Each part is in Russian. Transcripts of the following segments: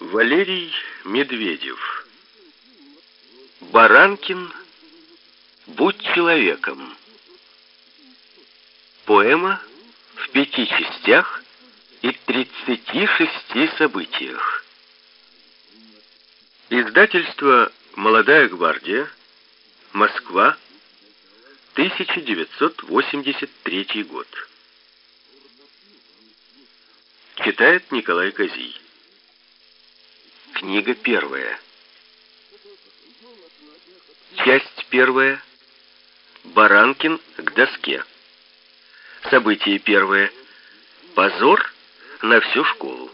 Валерий Медведев Баранкин «Будь человеком» Поэма в пяти частях и тридцати шести событиях Издательство «Молодая гвардия», Москва, 1983 год. Читает Николай Козий. Книга первая. Часть первая. Баранкин к доске. Событие первое. Позор на всю школу.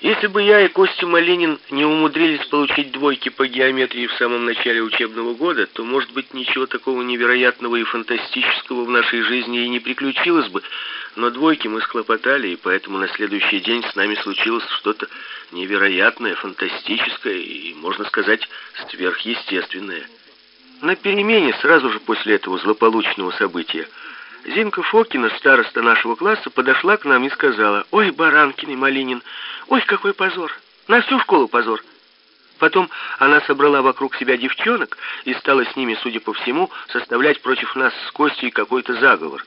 Если бы я и Костя Малинин не умудрились получить двойки по геометрии в самом начале учебного года, то, может быть, ничего такого невероятного и фантастического в нашей жизни и не приключилось бы. Но двойки мы схлопотали, и поэтому на следующий день с нами случилось что-то невероятное, фантастическое и, можно сказать, сверхъестественное. На перемене, сразу же после этого злополучного события, Зинка Фокина, староста нашего класса, подошла к нам и сказала, «Ой, Баранкин и Малинин, ой, какой позор! На всю школу позор!» Потом она собрала вокруг себя девчонок и стала с ними, судя по всему, составлять против нас с Костей какой-то заговор.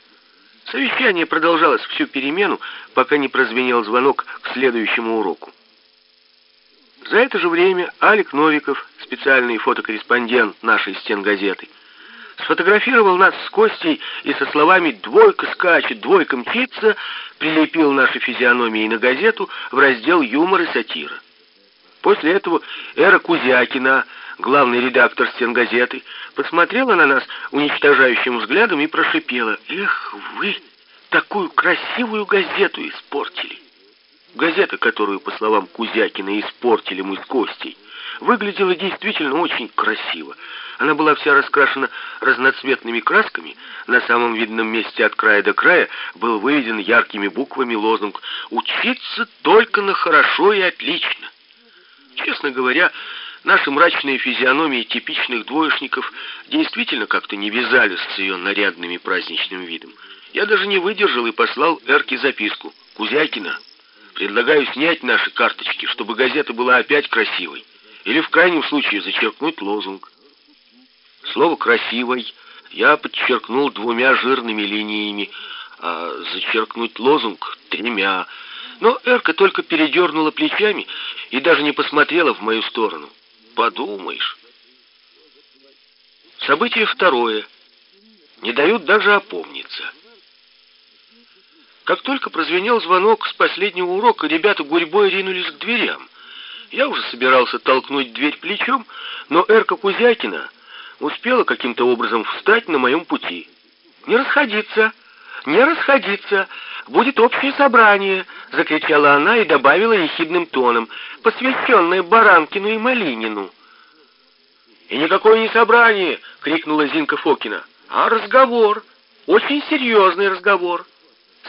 Совещание продолжалось всю перемену, пока не прозвенел звонок к следующему уроку. За это же время Алик Новиков, специальный фотокорреспондент нашей стенгазеты, сфотографировал нас с Костей и со словами «двойка скачет, двойка мчится» прилепил наши физиономии на газету в раздел «Юмор и сатира». После этого Эра Кузякина, главный редактор стенгазеты, посмотрела на нас уничтожающим взглядом и прошипела «Эх вы, такую красивую газету испортили!» Газета, которую, по словам Кузякина, испортили мы с Костей, выглядела действительно очень красиво. Она была вся раскрашена разноцветными красками. На самом видном месте от края до края был выведен яркими буквами лозунг «Учиться только на хорошо и отлично». Честно говоря, наши мрачные физиономии типичных двоечников действительно как-то не вязались с ее нарядным и праздничным видом. Я даже не выдержал и послал Эрке записку. «Кузякина, предлагаю снять наши карточки, чтобы газета была опять красивой. Или в крайнем случае зачеркнуть лозунг». Слово «красивой» я подчеркнул двумя жирными линиями, а зачеркнуть лозунг тремя. Но Эрка только передернула плечами и даже не посмотрела в мою сторону. Подумаешь. Событие второе. Не дают даже опомниться. Как только прозвенел звонок с последнего урока, ребята гурьбой ринулись к дверям. Я уже собирался толкнуть дверь плечом, но Эрка Кузякина успела каким-то образом встать на моем пути. «Не расходиться! Не расходиться! Будет общее собрание!» — закричала она и добавила ехидным тоном, посвященное Баранкину и Малинину. «И никакое не собрание!» — крикнула Зинка Фокина. «А разговор! Очень серьезный разговор!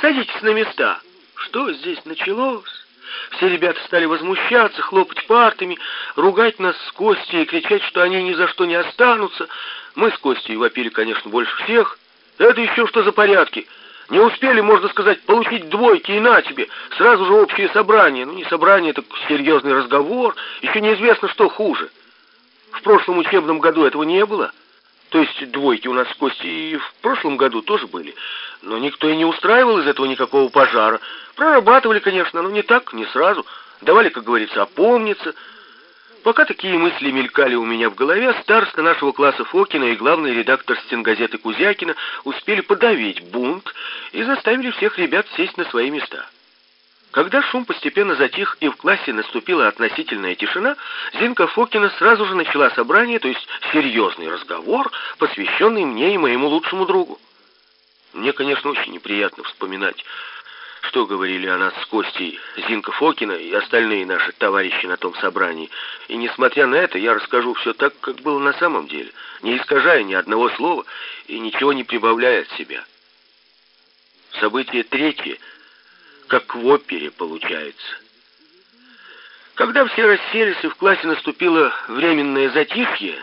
Садитесь на места!» Что здесь началось? Все ребята стали возмущаться, хлопать партами, ругать нас с Костей и кричать, что они ни за что не останутся. Мы с Костей вопили, конечно, больше всех. Это еще что за порядки? Не успели, можно сказать, получить двойки и на тебе. Сразу же общее собрание. Ну, не собрание, так серьезный разговор. Еще неизвестно, что хуже. В прошлом учебном году этого не было. То есть двойки у нас с Костей и в прошлом году тоже были. Но никто и не устраивал из этого никакого пожара. Прорабатывали, конечно, но не так, не сразу. Давали, как говорится, опомниться. Пока такие мысли мелькали у меня в голове, староста нашего класса Фокина и главный редактор стенгазеты Кузякина успели подавить бунт и заставили всех ребят сесть на свои места. Когда шум постепенно затих и в классе наступила относительная тишина, Зинка Фокина сразу же начала собрание, то есть серьезный разговор, посвященный мне и моему лучшему другу. Мне, конечно, очень неприятно вспоминать, что говорили о нас с Костей, Зинка Фокина и остальные наши товарищи на том собрании. И несмотря на это, я расскажу все так, как было на самом деле, не искажая ни одного слова и ничего не прибавляя от себя. Событие третье — как в опере получается. Когда все расселись и в классе наступило временное затишье,